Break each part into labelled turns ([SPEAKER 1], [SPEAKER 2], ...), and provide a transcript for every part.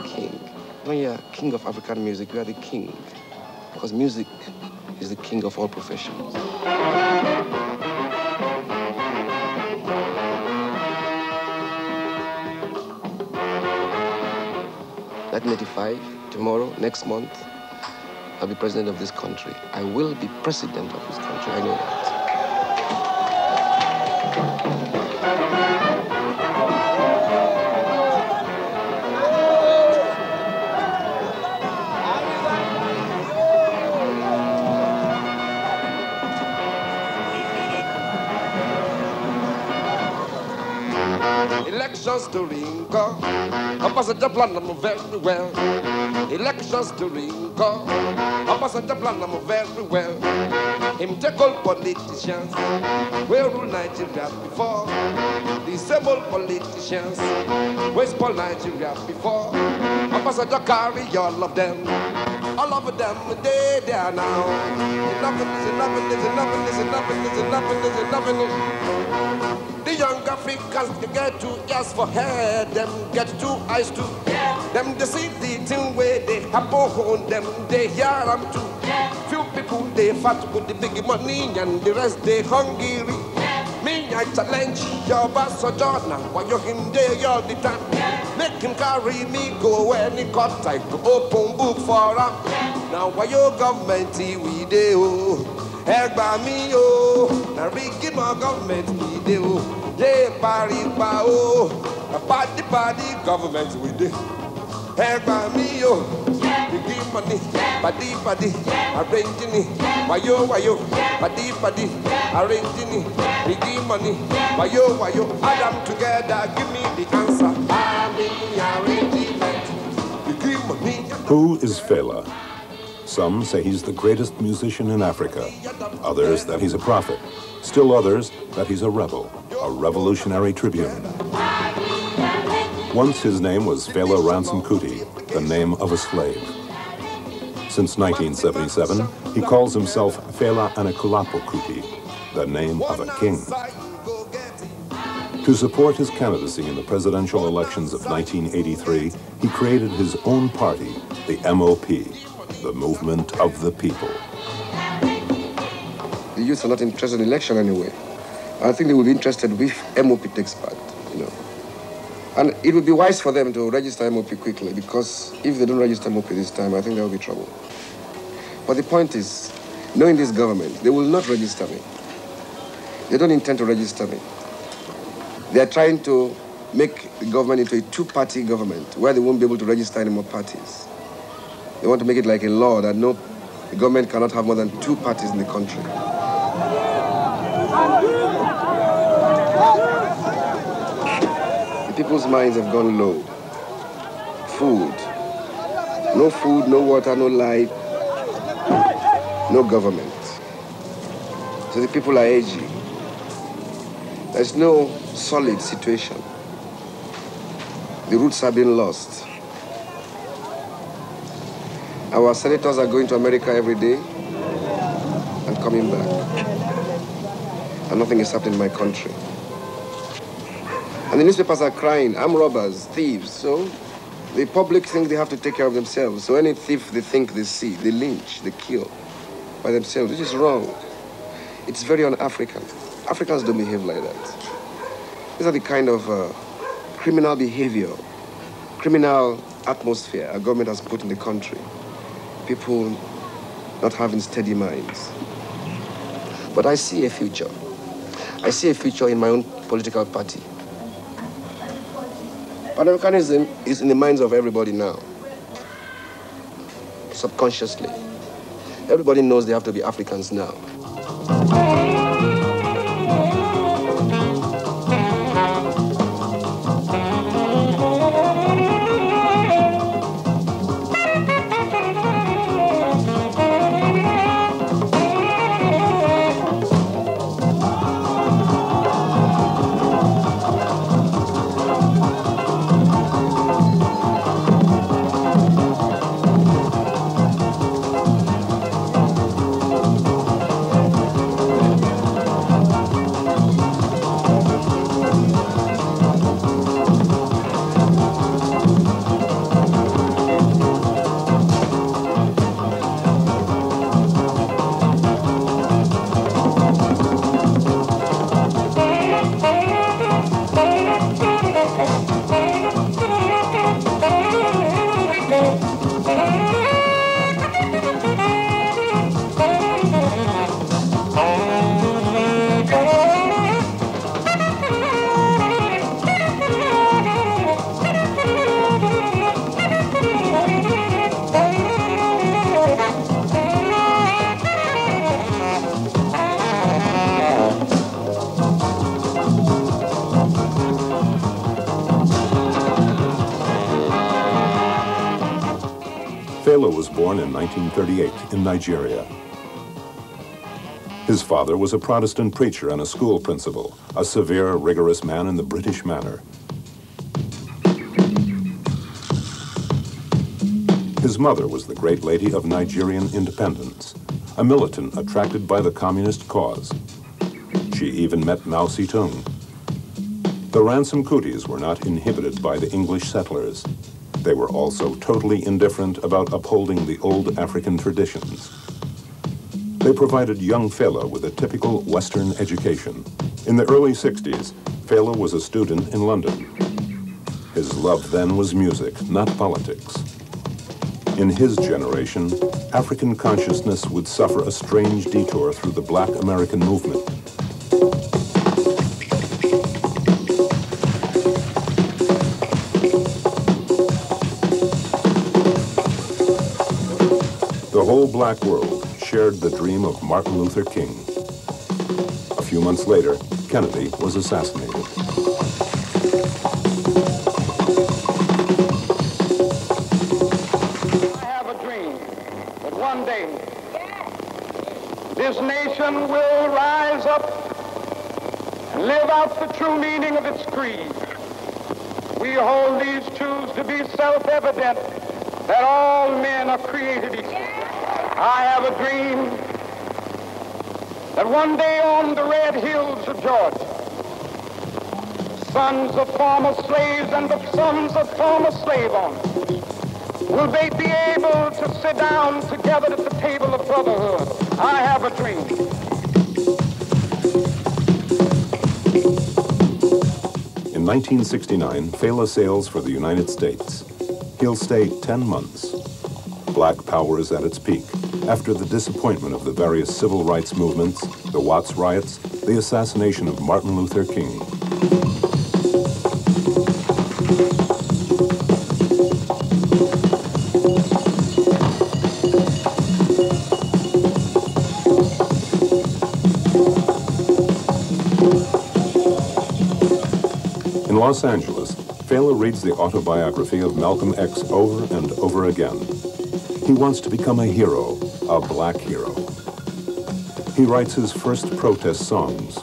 [SPEAKER 1] king. When you're king of African music, you are the king. Because music is the king of all professions. 1985, tomorrow, next month, I'll be president of this country. I will be president of this country. I know that. Elections to Ringo. Ambassador plan I'm very well. Elections to Ringo. Ambassador plan I'm very well. Him take all politicians. We rule Nigeria before. Disable politicians. We spoil Nigeria before. Ambassador carry all of them. All of them, they there now. Enough is enough is enough is enough is enough is enough is the young Africans get two ears for head, them get two eyes too. Yeah. Them they see the thing where they happen on them, they hear them too. Yeah. Few people they fat with the big money and the rest they hungry. Yeah. Me I challenge your boss or Jordan, why you him there all the time. Yeah. Make him carry me go any cut I go open book for him. Yeah. Now why your government we dey oh. Ẹ gbà mí o, na rí kí mọ gọ́ọ̀mẹ̀ntì o. Yé paripa o, body body government we do. Gbà mí o, bìgì money, badi badi, arranging it, wayo wayo, badi badi, arranging it, bìgì money, wayo wayo, add them together, give me the answer.
[SPEAKER 2] Who is Fela? Some say he's the greatest musician in Africa, others that he's a prophet, still others that he's a rebel a revolutionary tribune. Once his name was Fela Ransome Kuti, the name of a slave. Since 1977, he calls himself Fela Anikulapo Kuti, the name of a king. To support his candidacy in the presidential elections of 1983, he created his own party, the MOP, the Movement of the People.
[SPEAKER 1] The youth are not interested in election anyway. I think they will be interested if MOP takes part, you know. And it would be wise for them to register MOP quickly because if they don't register MOP this time, I think there will be trouble. But the point is, knowing this government, they will not register me. They don't intend to register me. They are trying to make the government into a two-party government where they won't be able to register any more parties. They want to make it like a law that no the government cannot have more than two parties in the country. People's minds have gone low. Food. No food, no water, no light, no government. So the people are aging. There's no solid situation. The roots have been lost. Our senators are going to America every day and coming back. And nothing is happening in my country. The newspapers are crying, I'm robbers, thieves. So the public think they have to take care of themselves. So any thief they think they see, they lynch, they kill by themselves, which is wrong. It's very un-African. Africans don't behave like that. These are the kind of uh, criminal behavior, criminal atmosphere our government has put in the country. People not having steady minds. But I see a future. I see a future in my own political party. Pan-Africanism is in the minds of everybody now, subconsciously. Everybody knows they have to be Africans now.
[SPEAKER 2] 1938 in Nigeria. His father was a Protestant preacher and a school principal, a severe, rigorous man in the British manner. His mother was the great lady of Nigerian independence, a militant attracted by the communist cause. She even met Mao Zedong. The Ransome Kutis were not inhibited by the English settlers. They were also totally indifferent about upholding the old African traditions. They provided young Fela with a typical Western education. In the early 60s, Fela was a student in London. His love then was music, not politics. In his generation, African consciousness would suffer a strange detour through the black American movement. Black world shared the dream of Martin Luther King. A few months later, Kennedy was assassinated.
[SPEAKER 3] I have a dream that one day this nation will rise up and live out the true meaning of its creed. We hold these truths to be self-evident that all men are created equal. I have a dream that one day on the red hills of Georgia, sons of former slaves and the sons of former slave owners will they be able to sit down together at the table of brotherhood? I have a dream.
[SPEAKER 2] In 1969, Fela sails for the United States. He'll stay 10 months. Black power is at its peak. After the disappointment of the various civil rights movements, the Watts riots, the assassination of Martin Luther King. In Los Angeles, Fela reads the autobiography of Malcolm X over and over again. He wants to become a hero, a black hero. He writes his first protest songs.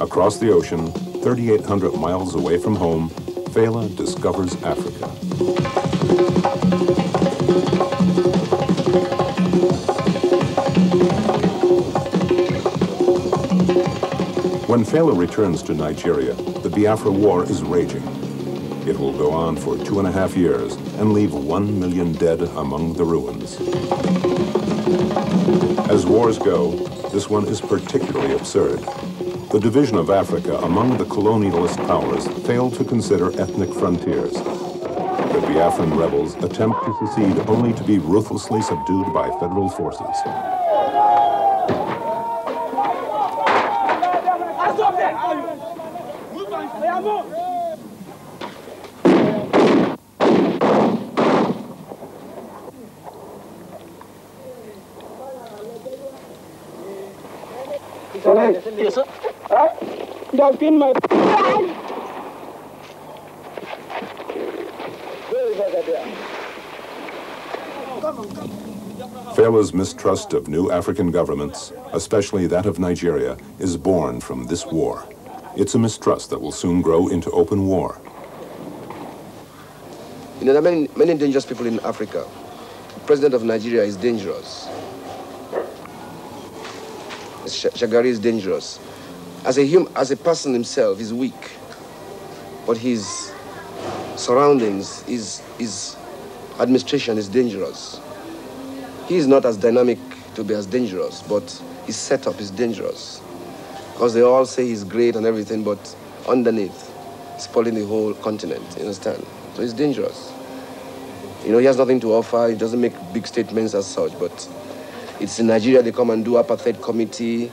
[SPEAKER 2] Across the ocean, 3,800 miles away from home, Fela discovers Africa. When Fela returns to Nigeria, the Biafra War is raging. It will go on for two and a half years and leave one million dead among the ruins. As wars go, this one is particularly absurd. The division of Africa among the colonialist powers failed to consider ethnic frontiers. The Biafran rebels attempt to secede only to be ruthlessly subdued by federal forces.
[SPEAKER 3] Yes, sir. Dog in my.
[SPEAKER 2] Fela's mistrust of new African governments, especially that of Nigeria, is born from this war. It's a mistrust that will soon grow into open war.
[SPEAKER 1] You know, there are many, many dangerous people in Africa. The president of Nigeria is dangerous. Sh- Shagari is dangerous. As a hum, as a person himself, he's weak. But his surroundings, his, his administration is dangerous. He is not as dynamic to be as dangerous, but his setup is dangerous. Because they all say he's great and everything, but underneath, he's spoiling the whole continent, you understand? So he's dangerous. You know, he has nothing to offer, he doesn't make big statements as such, but it's in Nigeria they come and do apartheid committee,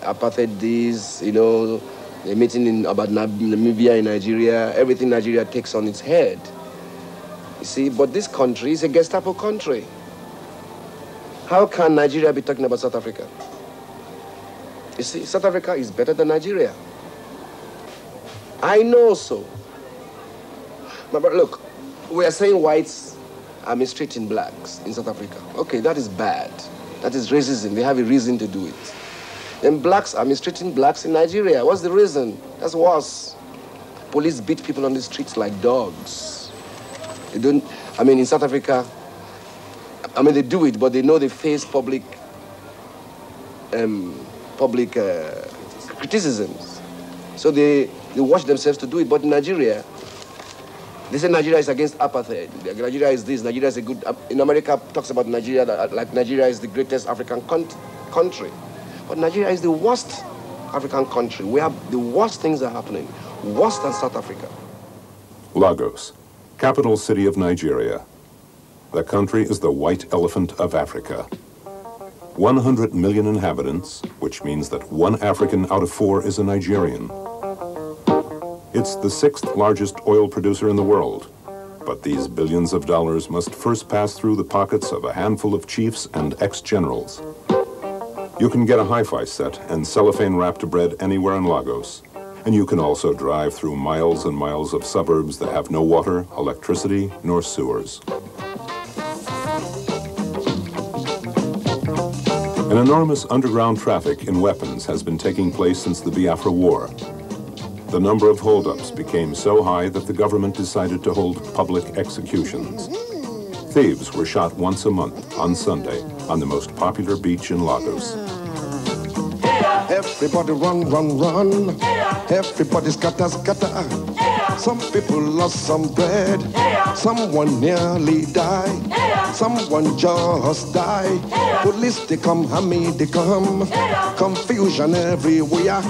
[SPEAKER 1] uh, apartheid this, you know, they're meeting in about Namibia in Nigeria, everything Nigeria takes on its head. You see, but this country is a Gestapo country. How can Nigeria be talking about South Africa? You see, South Africa is better than Nigeria. I know so. Brother, look, we are saying whites
[SPEAKER 4] are mistreating blacks in South Africa. Okay, that is bad. That is racism. They have a reason to do it. Then blacks are mistreating blacks in Nigeria. What's the reason? That's worse. Police beat people on the streets like dogs. They don't, I mean, in South Africa, I mean, they do it, but they know they face public, um, public uh, criticisms. So they, they watch themselves to do it. But in Nigeria, they say Nigeria is against apartheid. Nigeria is this. Nigeria is a good. Uh, in America, talks about Nigeria that, uh, like Nigeria is the greatest African country, but Nigeria is the worst African country. Where the worst things are happening, worse than South Africa.
[SPEAKER 2] Lagos, capital city of Nigeria. The country is the white elephant of Africa. 100 million inhabitants, which means that one African out of four is a Nigerian. It's the sixth largest oil producer in the world. But these billions of dollars must first pass through the pockets of a handful of chiefs and ex-generals. You can get a hi-fi set and cellophane-wrapped bread anywhere in Lagos. And you can also drive through miles and miles of suburbs that have no water, electricity, nor sewers. An enormous underground traffic in weapons has been taking place since the Biafra War, the number of holdups became so high that the government decided to hold public executions. Thieves were shot once a month on Sunday on the most popular beach in Lagos.
[SPEAKER 1] Everybody run, run, run. Everybody scatter, scatter. Some people lost some bread. Someone nearly died. Someone just died. Police, they come, hammy, they come. Confusion everywhere.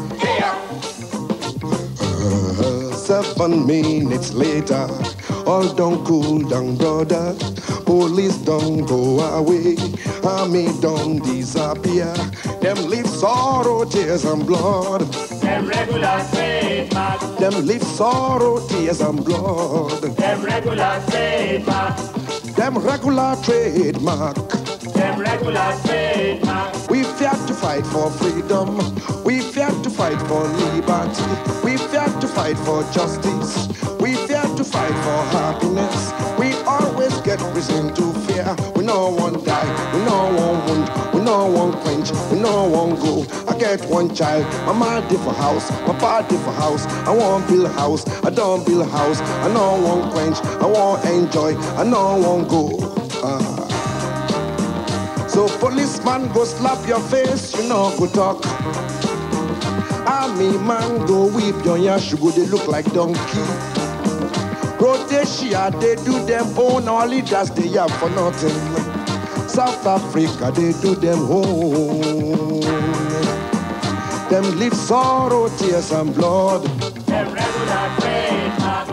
[SPEAKER 1] Seven minutes later, ah. all don't cool down, brother. Police don't go away, army don't disappear. Them leave sorrow, tears and blood.
[SPEAKER 5] Them regular trademark.
[SPEAKER 1] Them leave sorrow, tears and blood.
[SPEAKER 5] Them regular trademark.
[SPEAKER 1] Them regular trademark.
[SPEAKER 5] Them regular trademark.
[SPEAKER 1] Fight for freedom. We fear to fight for liberty. We fear to fight for justice. We fear to fight for happiness. We always get reason to fear. We no one die. We no one wound. We no one quench. We no one go. I get one child. My mama different house. My pa different house. I want build a house. I don't build a house. I no one quench. I want enjoy. I no one go. Uh. So policeman go slap your face, you know go talk. Army man go whip your yash, you go they look like donkey. Rhodesia, they do them own, all leaders they have for nothing. South Africa, they do them own. Them live sorrow, tears and blood.
[SPEAKER 5] Them regular trademark.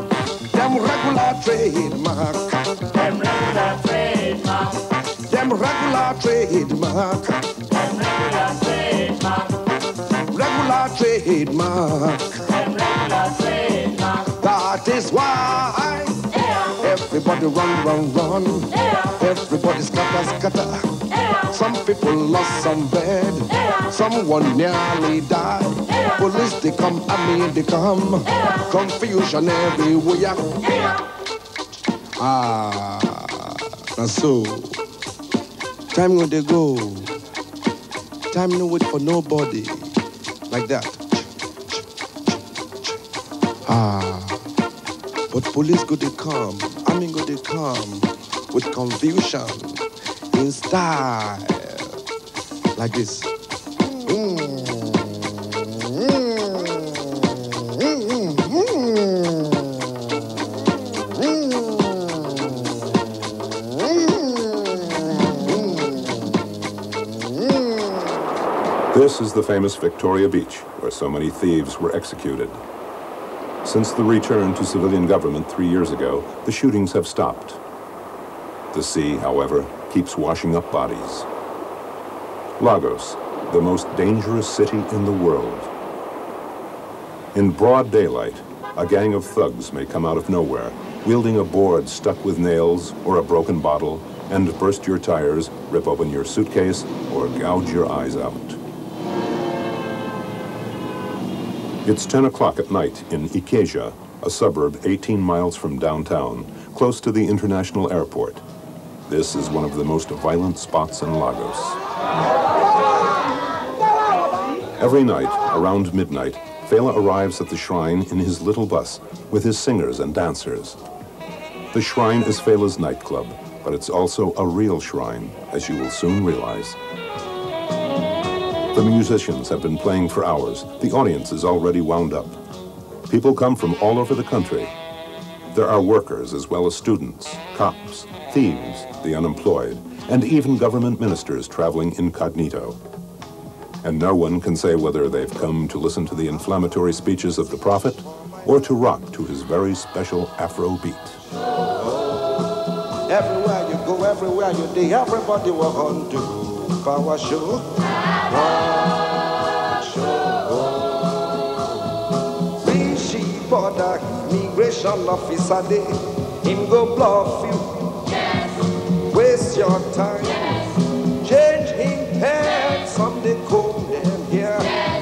[SPEAKER 1] Them regular trademark.
[SPEAKER 5] Them regular trademark.
[SPEAKER 1] Them regular trademark.
[SPEAKER 5] Them regular trademark.
[SPEAKER 1] Regular trademark.
[SPEAKER 5] Them regular trademark.
[SPEAKER 1] That is why everybody run, run, run. Everybody scatter, scatter. Some people lost some bread. Someone nearly died. Police they come, army they come. Confusion everywhere. Ah, that's so. Time when they go. Time no wait for nobody. Like that. Ah. But police go they come, army go they come with confusion in style. Like this.
[SPEAKER 2] This is the famous Victoria Beach, where so many thieves were executed. Since the return to civilian government three years ago, the shootings have stopped. The sea, however, keeps washing up bodies. Lagos, the most dangerous city in the world. In broad daylight, a gang of thugs may come out of nowhere, wielding a board stuck with nails or a broken bottle, and burst your tires, rip open your suitcase, or gouge your eyes out. It's 10 o'clock at night in Ikeja, a suburb 18 miles from downtown, close to the international airport. This is one of the most violent spots in Lagos. Every night, around midnight, Fela arrives at the shrine in his little bus with his singers and dancers. The shrine is Fela's nightclub, but it's also a real shrine, as you will soon realize. The musicians have been playing for hours. The audience is already wound up. People come from all over the country. There are workers as well as students, cops, thieves, the unemployed, and even government ministers traveling incognito. And no one can say whether they've come to listen to the inflammatory speeches of the prophet or to rock to his very special Afro beat.
[SPEAKER 1] Everywhere you go, everywhere you day, everybody will on to power show. Immigration officer day. Him go bluff you. Waste your time. Change him pants, some they comb them hair.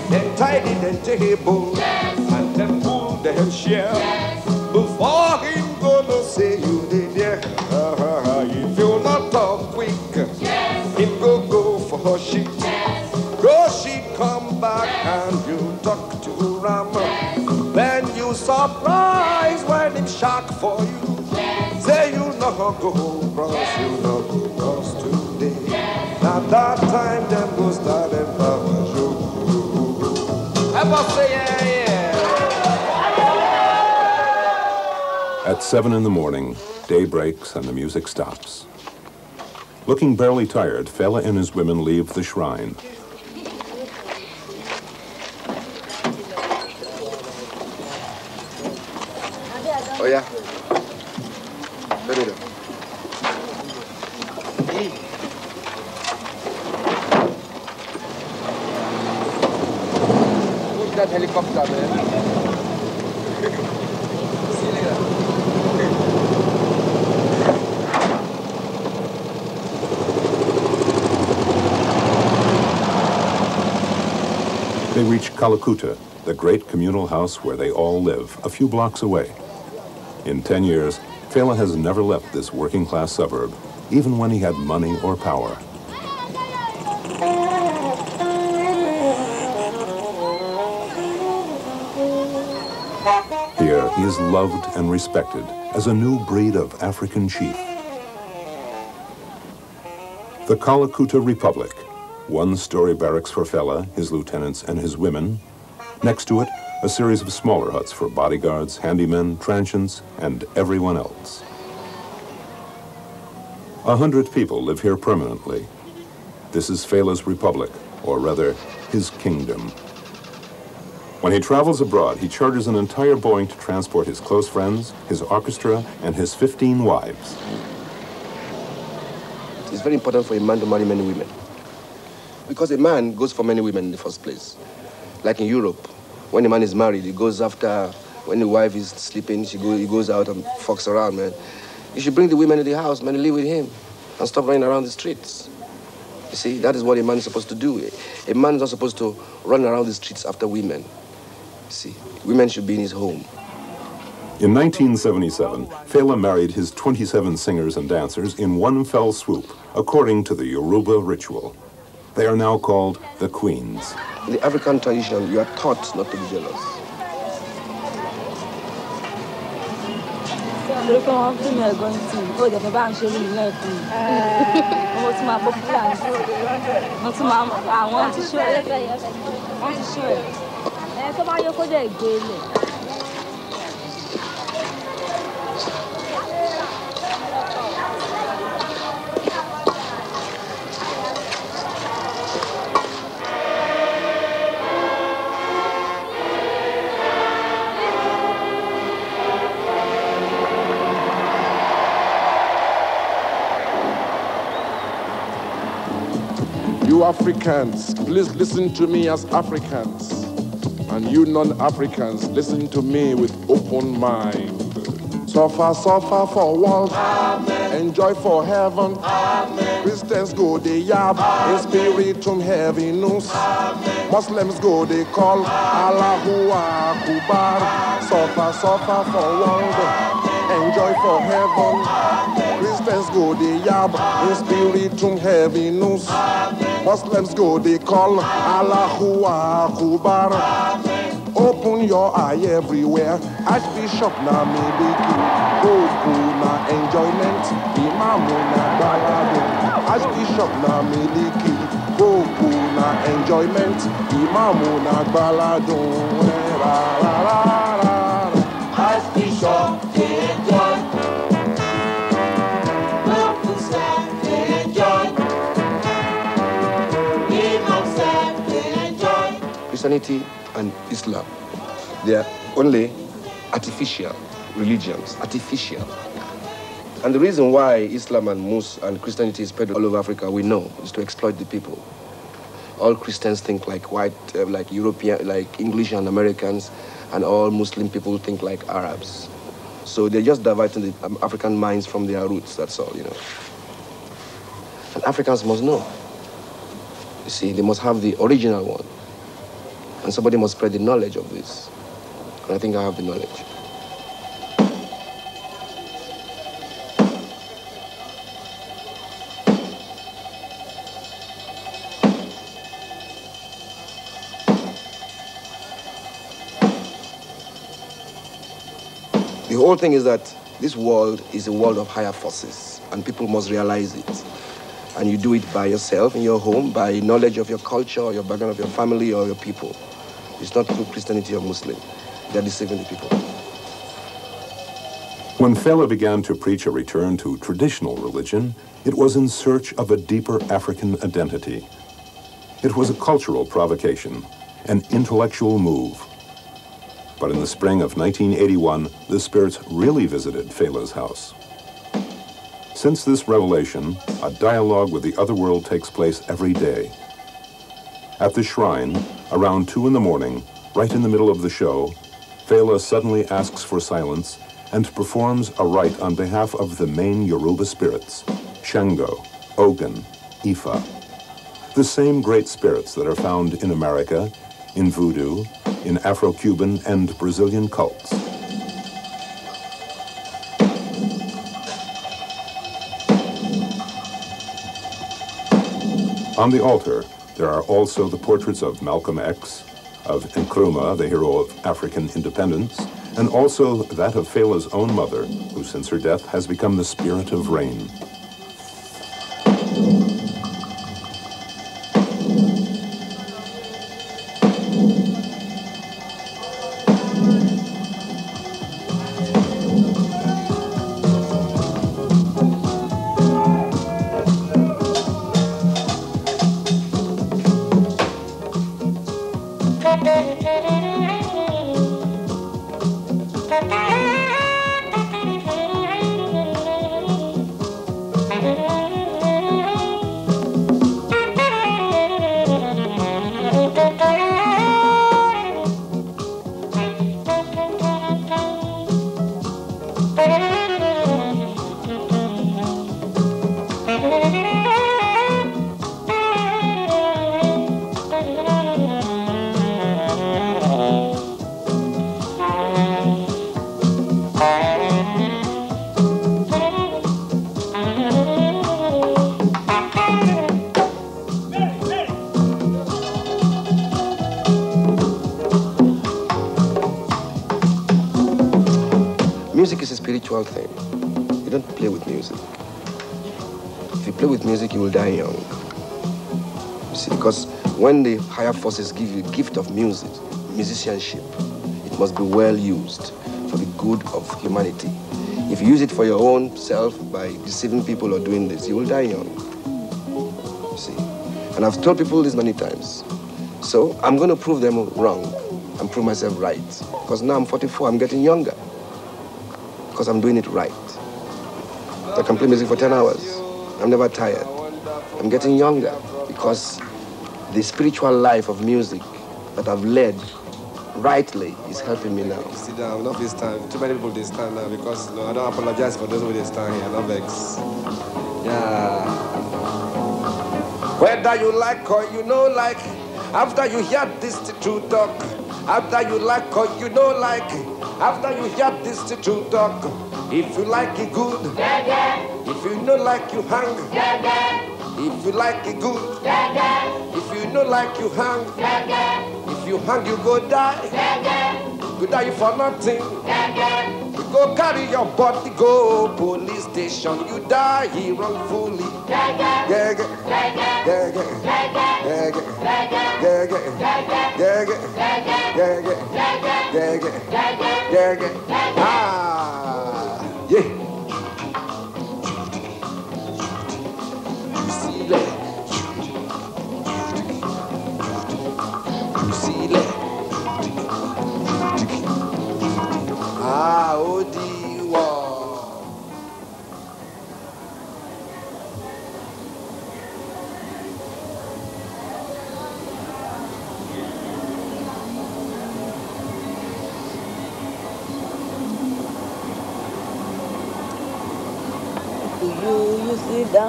[SPEAKER 1] Then tidy them table. And then pull them share. Before him gonna say you did there. If you not talk quick, him go go for shit. Go she come back and you talk to Ram. Then you surprise you not go you not go cross today. Now that time them go start them power show. Ever say yeah, yeah.
[SPEAKER 2] At seven in the morning, day breaks and the music stops. Looking barely tired, Fela and his women leave the shrine.
[SPEAKER 6] Oh yeah. Turn it up. Who's that helicopter, man? See you later.
[SPEAKER 2] They reach Kalakuta, the great communal house where they all live, a few blocks away. In 10 years, Fela has never left this working class suburb, even when he had money or power. Here, he is loved and respected as a new breed of African chief. The Kalakuta Republic, one-story barracks for Fela, his lieutenants, and his women. Next to it, a series of smaller huts for bodyguards, handymen, transients, and everyone else. A hundred people live here permanently. This is Fela's republic, or rather, his kingdom. When he travels abroad, he charters an entire Boeing to transport his close friends, his orchestra, and his 15 wives.
[SPEAKER 6] It's very important for a man to marry many women. Because a man goes for many women in the first place. Like in Europe, when a man is married, he goes after, when the wife is sleeping, she go, he goes out and fucks around, man. You should bring the women to the house, man, and live with him. And stop running around the streets. You see, that is what a man is supposed to do. A man is not supposed to run around the streets after women. You see, women should be in his home.
[SPEAKER 2] In 1977, Fela married his 27 singers and dancers in one fell swoop, according to the Yoruba ritual. They are now called the Queens.
[SPEAKER 6] In the African tradition, you are taught not to be jealous.
[SPEAKER 7] torí
[SPEAKER 8] Africans, please listen to me as Africans. And you non-Africans, listen to me with open mind. Suffer, suffer for world. Enjoy for heaven. Christians go they yab. In spiritum heaviness. Muslims go they call Allahu Akbar. Suffer, suffer for world. enjoy for heaven. Christians go they yab in spirit from heaviness. Muslims go they call Allahu Akbar. Open your eye everywhere. Archbishop na miliki. Oku na enjoyment. Imamu na balado. Archbishop na miliki. Oku na enjoyment. Imamu na ra.
[SPEAKER 9] Archbishop enjoy.
[SPEAKER 1] Christianity and Islam, they are only artificial religions, artificial. And the reason why Islam and Mus and Christianity is spread all over Africa, we know, is to exploit the people. All Christians think like white, uh, like European, like English and Americans, and all Muslim people think like Arabs. So they're just diverting the um, African minds from their roots. That's all, you know. And Africans must know. You see, they must have the original one. And somebody must spread the knowledge of this. And I think I have the knowledge. The whole thing is that this world is a world of higher forces, and people must realize it. And you do it by yourself in your home, by knowledge of your culture, your background of your family, or your people. It's not through Christianity or Muslim. They're deceiving the people.
[SPEAKER 2] When Fela began to preach a return to traditional religion, it was in search of a deeper African identity. It was a cultural provocation, an intellectual move. But in the spring of 1981, the spirits really visited Fela's house. Since this revelation, a dialogue with the other world takes place every day. At the shrine, around 2 in the morning, right in the middle of the show, Fela suddenly asks for silence and performs a rite on behalf of the main Yoruba spirits, Shango, Ogun, Ifa. The same great spirits that are found in America, in voodoo, in Afro-Cuban and Brazilian cults. On the altar, there are also the portraits of Malcolm X, of Nkrumah, the hero of African independence, and also that of Fela's own mother, who since her death has become the spirit of rain.
[SPEAKER 1] Spiritual thing. You don't play with music. If you play with music, you will die young. You see, because when the higher forces give you a gift of music, musicianship, it must be well used for the good of humanity. If you use it for your own self by deceiving people or doing this, you will die young. You see. And I've told people this many times. So I'm going to prove them wrong and prove myself right. Because now I'm 44, I'm getting younger because I'm doing it right. I can play music for 10 hours. I'm never tired. I'm getting younger because the spiritual life of music that I've led rightly is helping me now.
[SPEAKER 10] Sit down, not this time. Too many people they stand now because no, I don't apologize for those who they stand here. No vex. Yeah. Whether you like or you know like, after you hear this true talk,
[SPEAKER 1] After you like or you don't like, after you hear this truth talk, if you like it good, yeah, yeah. if you don't like you hang, if you like it good, yeah, yeah. if you don't like you hang, if you hang you go die, you die for nothing. You go carry your body, go police station, you die wrongfully. Yeah, yeah,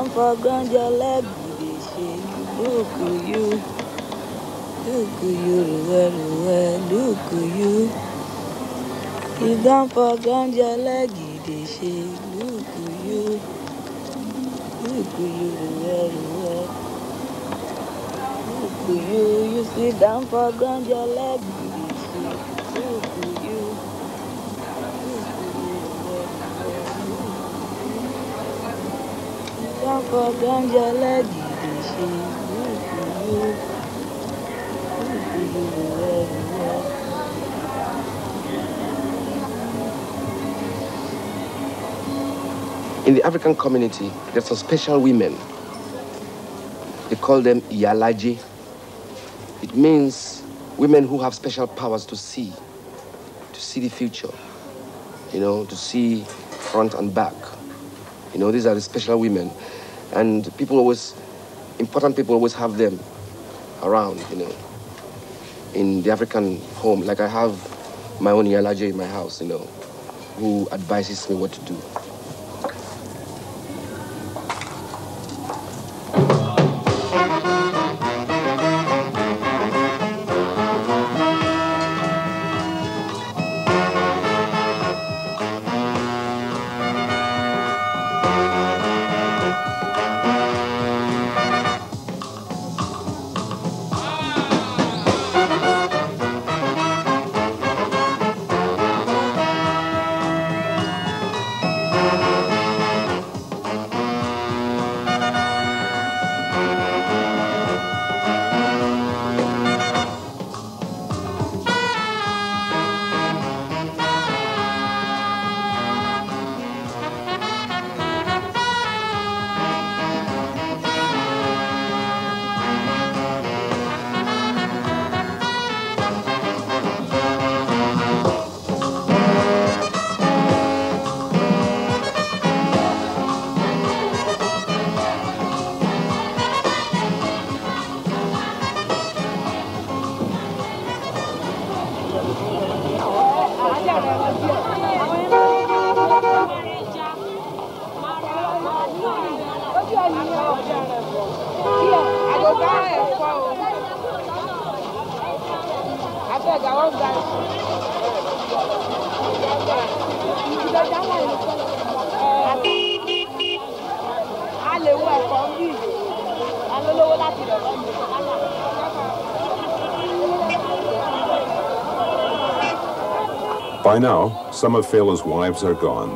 [SPEAKER 1] come for ganja like me dey shake. Look at you, look at you,
[SPEAKER 11] look at you. You down for ganja like you dey shake. Look at you, look at you, look at you. You sit down for ganja like.
[SPEAKER 6] In the African community, there's some special women. They call them Iyalaje. It means women who have special powers to see, to see the future, you know, to see front and back. You know, these are the special women. And people always, important people always have them around, you know, in the African home. Like I have my own Iyalaje in my house, you know, who advises me what to do.
[SPEAKER 2] By now, some of Fela's wives are gone.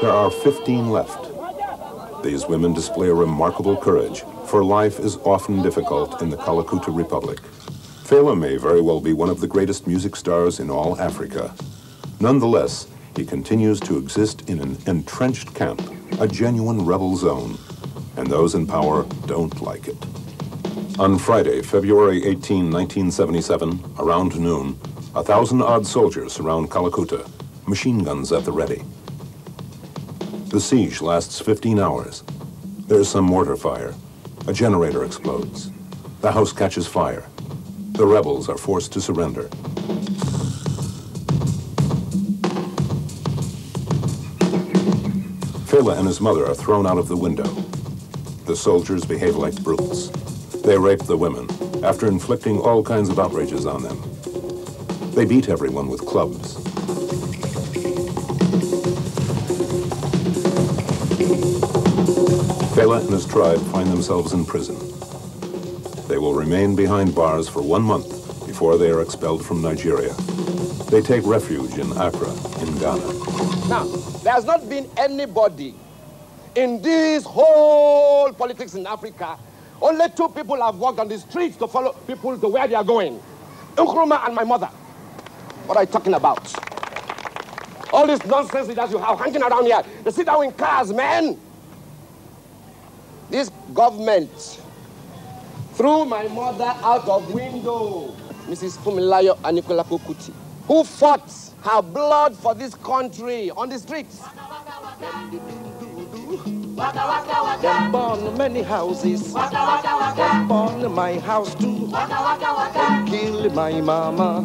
[SPEAKER 2] There are 15 left. These women display a remarkable courage, for life is often difficult in the Kalakuta Republic. Fela may very well be one of the greatest music stars in all Africa. Nonetheless, he continues to exist in an entrenched camp, a genuine rebel zone, and those in power don't like it. On Friday, February 18, 1977, around noon, a thousand odd soldiers surround Kalakuta, machine guns at the ready. The siege lasts 15 hours. There's some mortar fire. A generator explodes. The house catches fire. The rebels are forced to surrender. Fela and his mother are thrown out of the window. The soldiers behave like brutes. They rape the women after inflicting all kinds of outrages on them. They beat everyone with clubs. Fela and his tribe find themselves in prison. They will remain behind bars for one month before they are expelled from Nigeria. They take refuge in Accra, in Ghana.
[SPEAKER 1] Now, there has not been anybody in this whole politics in Africa. Only two people have walked on the streets to follow people to where they are going. Nkrumah and my mother. What are you talking about? All this nonsense that you have hanging around here. They sit down in cars, man. This government threw my mother out of window. Mrs. Funmilayo Anikulapo Kuti, who fought her blood for this country on the streets. Them burn many houses. Them burn my house too. Them kill my mama.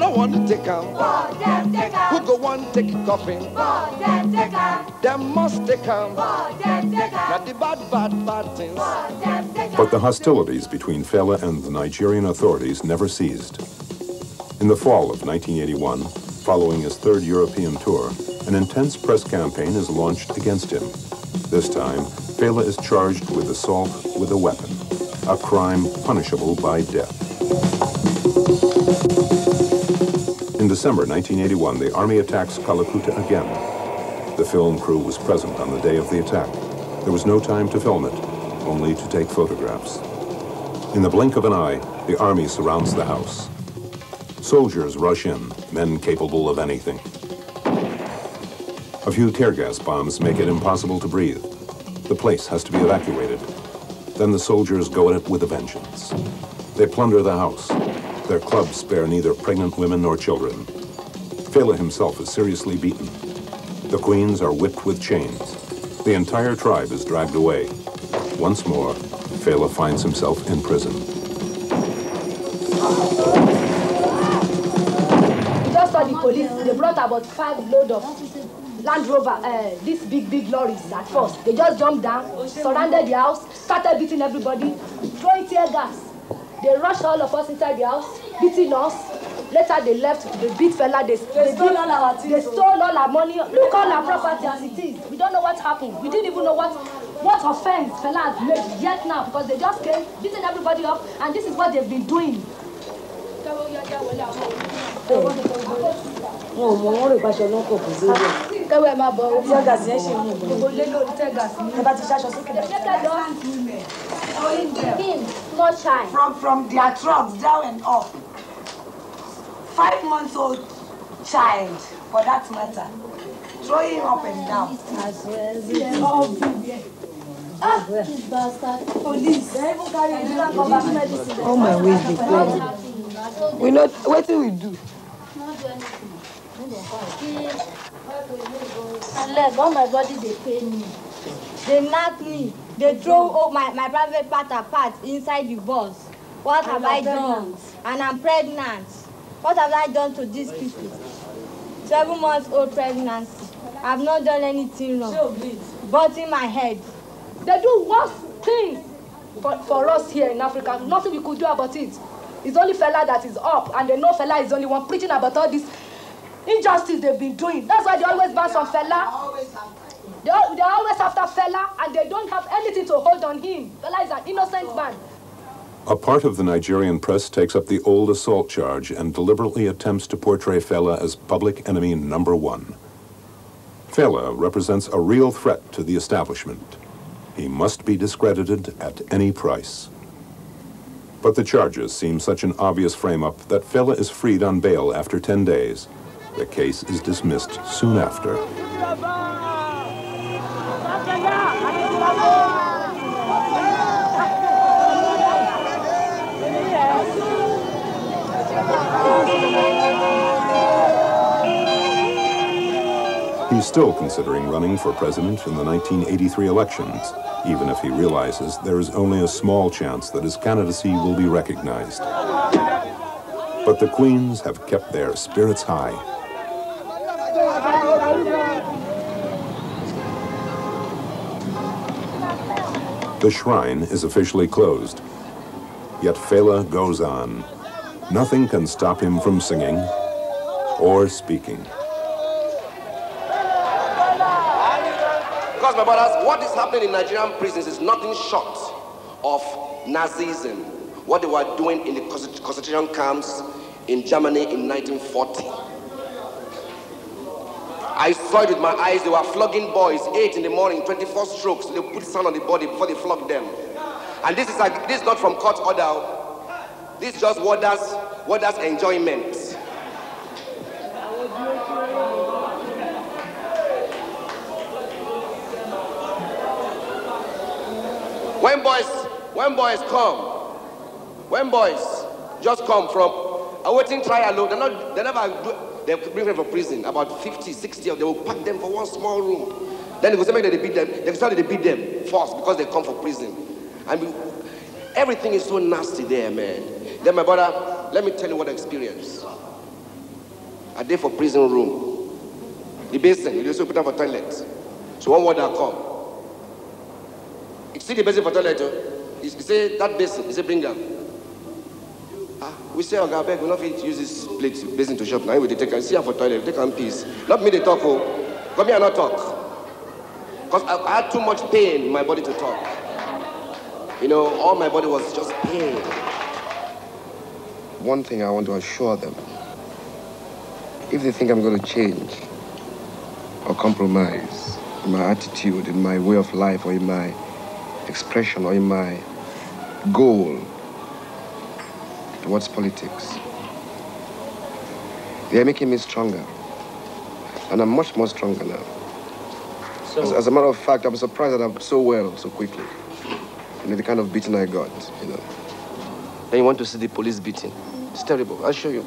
[SPEAKER 1] no one take him. Who go one take coffin? Them must take him. Not the bad bad bad things.
[SPEAKER 2] But the hostilities between Fela and the Nigerian authorities never ceased. In the fall of 1981, following his third European tour, an intense press campaign is launched against him. This time, Fela is charged with assault with a weapon, a crime punishable by death. In December 1981, the army attacks Kalakuta again. The film crew was present on the day of the attack. There was no time to film it, only to take photographs. In the blink of an eye, the army surrounds the house. Soldiers rush in, men capable of anything. A few tear gas bombs make it impossible to breathe. The place has to be evacuated. Then the soldiers go at it with a vengeance. They plunder the house. Their clubs spare neither pregnant women nor children. Fela himself is seriously beaten. The queens are whipped with chains. The entire tribe is dragged away. Once more, Fela finds himself in prison.
[SPEAKER 12] We just saw the police. They brought about five load of Land Rover, uh, these big, big lorries at first. They just jumped down, surrounded the house, started beating everybody, throwing tear gas. They rushed all of us inside the house, beating us. Later they left, they beat fella, they, they,
[SPEAKER 9] stole
[SPEAKER 12] beat-
[SPEAKER 9] all our things,
[SPEAKER 12] They
[SPEAKER 9] oh.
[SPEAKER 12] stole all our money. Look all our property as it is. We don't know what happened. We didn't even know what what offense fella has made yet now because they just came, beating everybody up, and this is what they've been doing.
[SPEAKER 9] wọn ò mọ wọn rò náà kò kò
[SPEAKER 12] máa bọ owó.
[SPEAKER 9] Yẹn ṣe mú un.
[SPEAKER 12] gbogbo lé lórí ní.
[SPEAKER 9] ẹ bá ti ṣaṣọ sókè
[SPEAKER 12] Him, small child.
[SPEAKER 13] from from their trucks down and up. Five months old child, for that matter, throwing up and down.
[SPEAKER 9] all my ways dey clear we know wetin we do.
[SPEAKER 11] leg all my body dey pain me dey knack me dey throw all my my private part apart inside the bus. What have i done? And i'm pregnant. What have i done to these people? Seven months old pregnancy. I have not done anything wrong. Burning my head.
[SPEAKER 12] They do worse things for, for us here in Africa. Nothing we could do about it. It's only fella that is up, and they know fella is the only one preaching about all this injustice they've been doing. That's why they always ban some fella. They, al- they always after Fela, and they don't have anything to hold on him. Fela is an innocent oh. man.
[SPEAKER 2] A part of the Nigerian press takes up the old assault charge and deliberately attempts to portray Fela as public enemy number one. Fela represents a real threat to the establishment. He must be discredited at any price. But the charges seem such an obvious frame-up that Fela is freed on bail after 10 days. The case is dismissed soon after. He He's still considering running for president in the 1983 elections, even if he realizes there is only a small chance that his candidacy will be recognized. But the Queens have kept their spirits high. The shrine is officially closed. Yet Fela goes on. Nothing can stop him from singing or speaking.
[SPEAKER 1] Because, my brothers, what is happening in Nigerian prisons is nothing short of Nazism. What they were doing in the concentration camps in Germany in 1940. I saw it with my eyes. They were flogging boys, 8 in the morning, 24 strokes. They put sand on the body before they flog them. And this is, like, this is not from court order. This is just warders, warders enjoyment. When boys, when boys come, when boys just come from awaiting trial, they're not, they never do, they bring them from prison, about 50, 60 of them, they will pack them for one small room. Then they go say, make they beat them, they start to beat them first because they come for prison. I mean, everything is so nasty there, man. Then my brother, let me tell you what I experienced. I did for prison room. The basin, you just put up for toilet. So one water come. You see the basin for toilet, oh? you say that basin, you say bring. Ah, we say, I beg, we not fit use this plate basin to shop. Now we take and see her for toilet, take one piece. Not me they talk, oh. Come here and not talk. Because I, I had too much pain in my body to talk. You know, all my body was just pain. One thing I want to assure them, if they think I'm going to change or compromise in my attitude, in my way of life, or in my expression, or in my goal towards politics, they are making me stronger. And I'm much more stronger now.
[SPEAKER 14] So,
[SPEAKER 1] As, as a matter of fact, I'm surprised that I'm so well so quickly. You know, the kind of beating I got, you know. Then you want to see the police beating. It's terrible. I'll show you.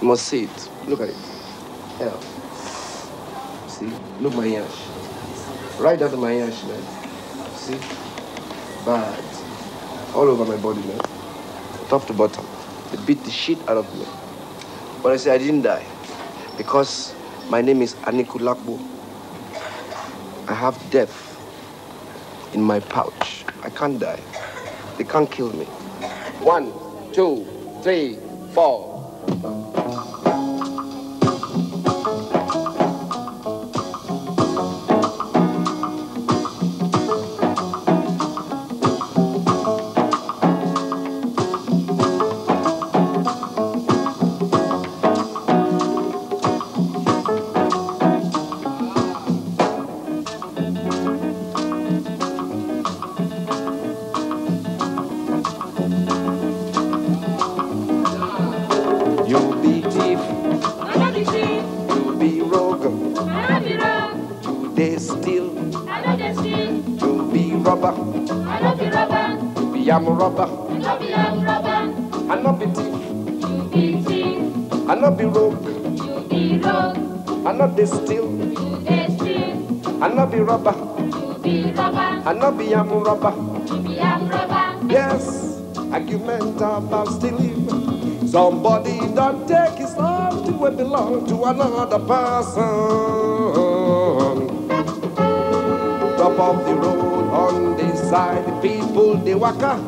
[SPEAKER 1] You must see it. Look at it. Yeah. See? Look my yash. Right down to my yash, man. See? Bad. All over my body, man. Top to bottom. They beat the shit out of me. But I say I didn't die. Because my name is Anikulapo. I have death in my pouch. I can't die. They can't kill me. One, two, three, four. I no dey steal, I no be rubber, I no be am rubber. Yes, argument about stealing. Somebody don't take his love to belong to another person. Top of the road on this side, the people they waka.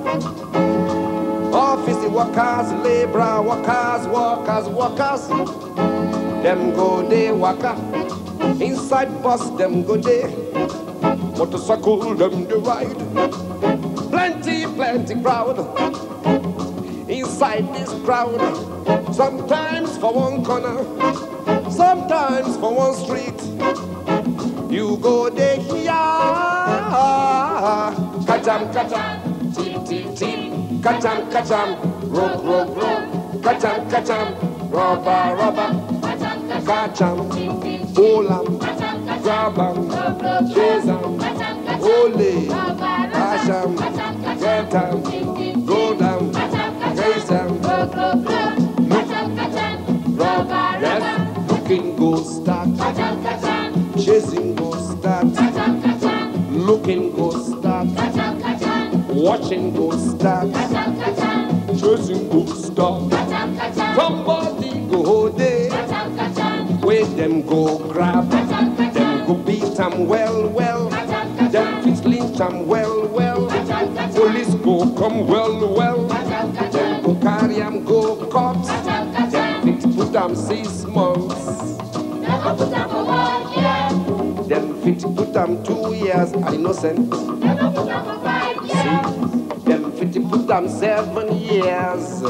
[SPEAKER 1] Office the workers, labor workers, workers, workers. Them go they waka. Inside bus them go they. Motorcycle them they ride. Plenty, plenty crowd inside this crowd. Sometimes for one corner, sometimes for one street. You go there, yeah. Kacham, kacham, tip, tip, tip. Kacham, kacham, rope, rope, rope. Kacham, kacham, rubber, rubber catch 'em, hold 'em, grab 'em, chase 'em, hold 'em, bash 'em, get 'em, go down, chase 'em. Look, yes, looking go start, chasing go start, looking go start, watching go start, chasing go start. Somebody them go grab, them go beat them well, well. Them fit lynch them well, well. Police go come well, well. Them go carry them go court. Them fit put them six months. Them fit put them two years are innocent. See, them fit put them seven years.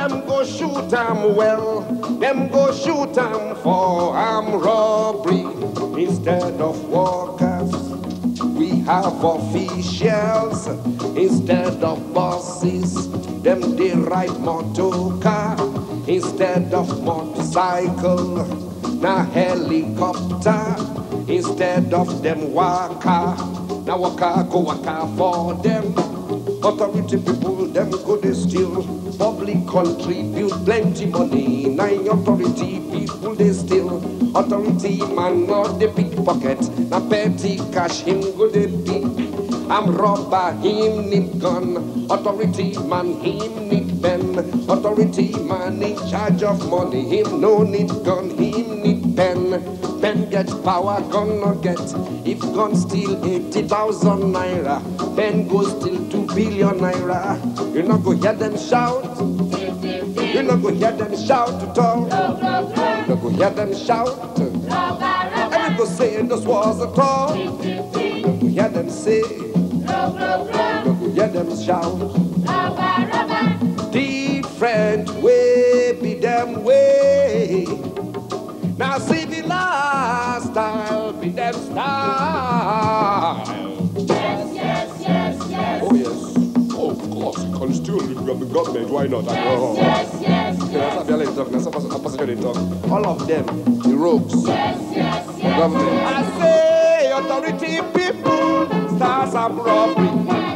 [SPEAKER 1] Them go shoot them well. Them go shoot them for armed robbery instead of workers. We have officials instead of bosses. Them they ride motor car instead of motorcycle. Now helicopter instead of them waka. Now waka go waka for them. Authority people, them go they steal. Public contribute plenty money. Nine authority people they steal. Authority man not the pickpocket. Now petty cash him go they pick. I'm robber, him need gun. Authority man, him need pen. Authority man in charge of money. Him no need gun, him need pen. Pen get power, gun not get. If gun steal 80,000 naira, pen go steal 2 billion naira. You not go hear them shout. You not go hear them shout at all. You not go hear them shout. And you go say those walls at all. You not go hear them say. You not go hear them shout. Different way be them way. Oh, be.
[SPEAKER 15] Yes, yes, yes, yes.
[SPEAKER 1] Oh yes. Oh, of course. Can still the government. Why not?
[SPEAKER 15] Yes, yes, yes,
[SPEAKER 1] That's what they talk. That's opposition they talk. All of them, the rogues.
[SPEAKER 15] yes, yes, yes.
[SPEAKER 1] Government. I say authority people start some robbery.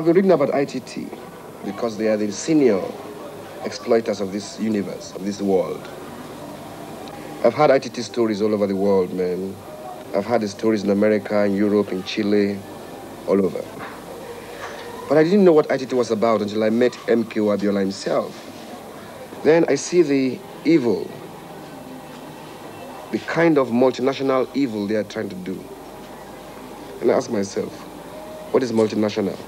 [SPEAKER 1] I've been reading about ITT because they are the senior exploiters of this universe, of this world. I've had ITT stories all over the world, man. I've had the stories in America, in Europe, in Chile, all over. But I didn't know what ITT was about until I met MK Abiola himself. Then I see the evil, the kind of multinational evil they are trying to do. And I ask myself, what is multinational?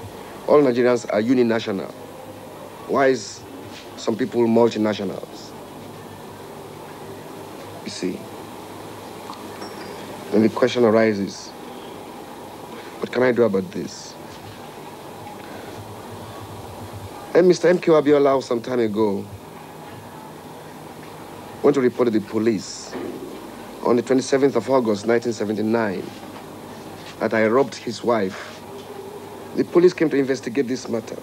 [SPEAKER 1] All Nigerians are uninational. Why is some people multinationals? You see. Then the question arises, what can I do about this? And Mr. MK Abiola some time ago went to report to the police on the 27th of August 1979 that I robbed his wife the police came to investigate this matter.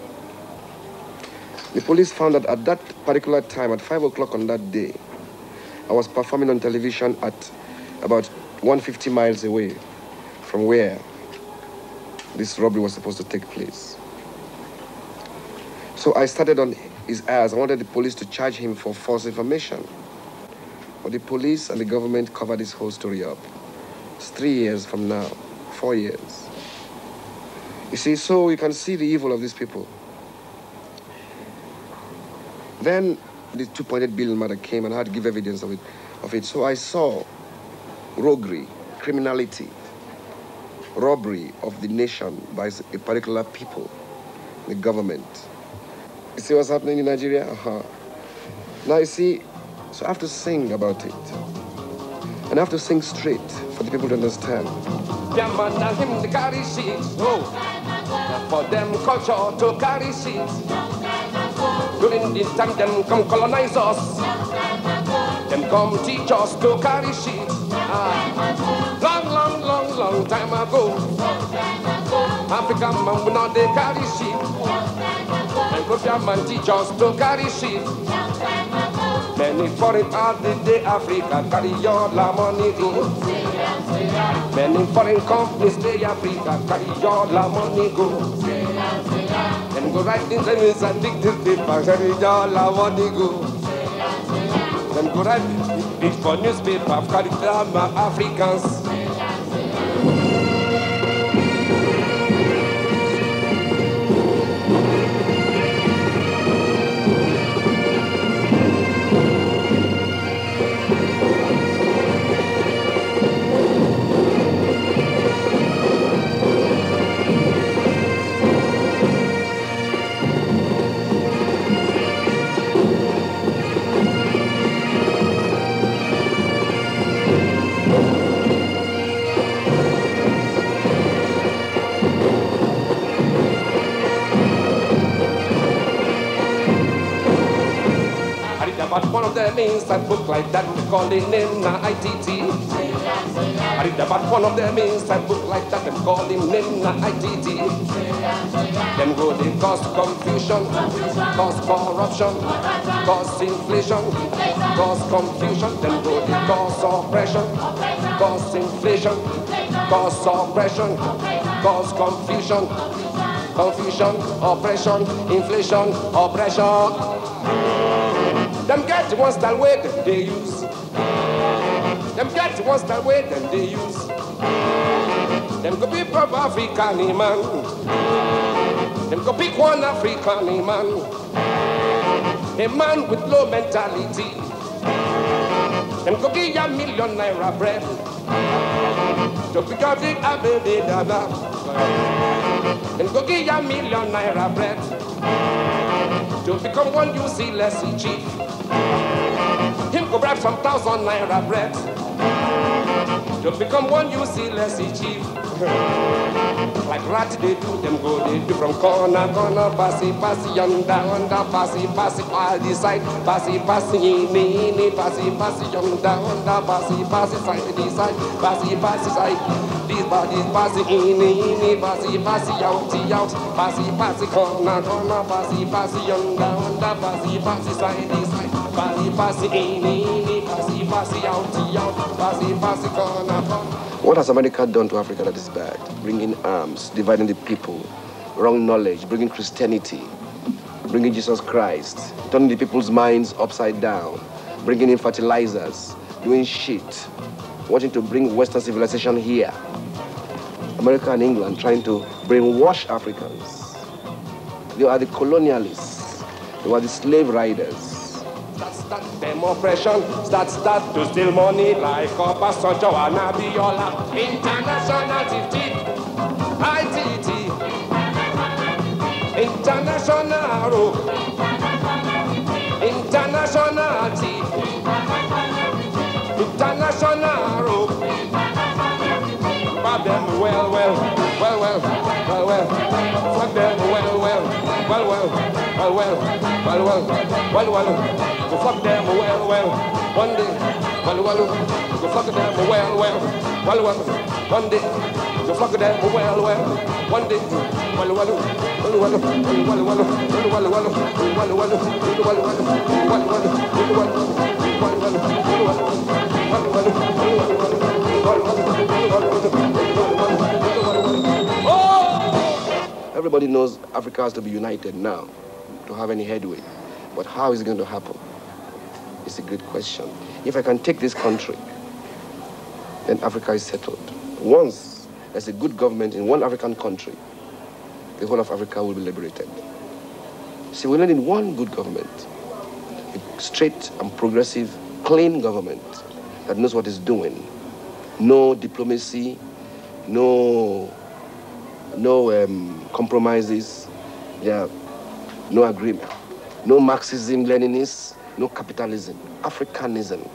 [SPEAKER 1] The police found that at that particular time, at 5 o'clock on that day, I was performing on television at about 150 miles away from where this robbery was supposed to take place. So I started on his ass. I wanted the police to charge him for false information. But the police and the government covered this whole story up. It's three years from now, four years. You see, so you can see the evil of these people. Then the 2.8 billion matter came and I had to give evidence of it, of it. So I saw roguery, criminality, robbery of the nation by a particular people, the government. You see what's happening in Nigeria? Uh-huh. Now you see, so I have to sing about it. And I have to sing straight for the people to understand. And seeds. For them culture to carry seeds. During this time, them come colonize us. Them come teach us to carry seeds. Ah, long, long, long, long time ago. African man, we not they carry sheep. Ethiopian man teach us to carry sheep. Many foreign did they Africa carry all la money go. Many foreign companies they Africa carry all la money go. Them go write in the news and dictate paper carry all la money go. Them go write big for newspaper carry all my Africans. One of them inside book like that, they call it Nina ITT. I read about one of them inside book like that, they call him Nina ITT. Them go they cause confusion, cause corruption, cause inflation, cause confusion. Them go they cause oppression, cause inflation, cause oppression, cause confusion, confusion, oppression, inflation, oppression. Them get the ones that way them they use. Them get the ones that way them they use. Them go be from African man. Them go pick one African man. A man with low mentality. Them go give ya million naira bread. To pick up the Abede Dada. Them go give ya million naira bread. To become one you see less chief. Him go grab some thousand naira bread. To become one you see less chief. Like rat they do, them go they do from corner, corner, passy, passy, yonder, under, passy, passy, all the side, passy, passy, in, in, passy, passy, yonder, under, passy, passy, side, this side, passy, passy, side. These bodies passy, in, in, passy, passy, out, out, passy, passy, corner, corner, passy, passy, yonder, under, passy, passy, side, this side. Passy, passy, in, in, passy, passy, out, out, passy, passy, corner, corner.
[SPEAKER 6] What has America done to Africa that is bad? Bringing arms, dividing the people, wrong knowledge, bringing Christianity, bringing Jesus Christ, turning the people's minds upside down, bringing in fertilizers, doing shit, wanting to bring Western civilization here. America and England trying to brainwash Africans. They are the colonialists. They were the slave riders.
[SPEAKER 1] Start, oppression, start, start to steal money like Obasanjo and Abiola. International TT, ITT, international rope, international T, international rope. Fuck them well, well, well, well, well, well. Fuck them well, well, well, well, well, well, well, well, well, well. Go fuck them well, well. One day, well, well. Go fuck them well, well, well, well. One day, go fuck them well, well. One day, well, well, well, well, well, well, well, well, well, well, well, well, well,
[SPEAKER 6] Everybody knows Africa has to be united now to have any headway. But how is it going to happen? It's a great question. If I can take this country, then Africa is settled. Once there's a good government in one African country, the whole of Africa will be liberated. See, we need one good government, a straight and progressive, clean government that knows what it's doing. No diplomacy, no, no um, compromises, yeah, no agreement, no Marxism, Leninism, no capitalism, Africanism.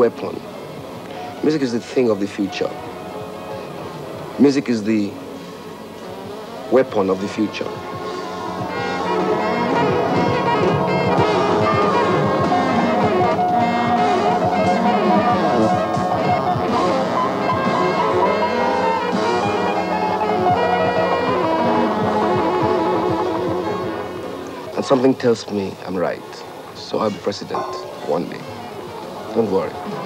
[SPEAKER 1] Weapon. Music is the thing of the future. Music is the weapon of the future. And something tells me I'm right. So I'll be president one day. Don't worry.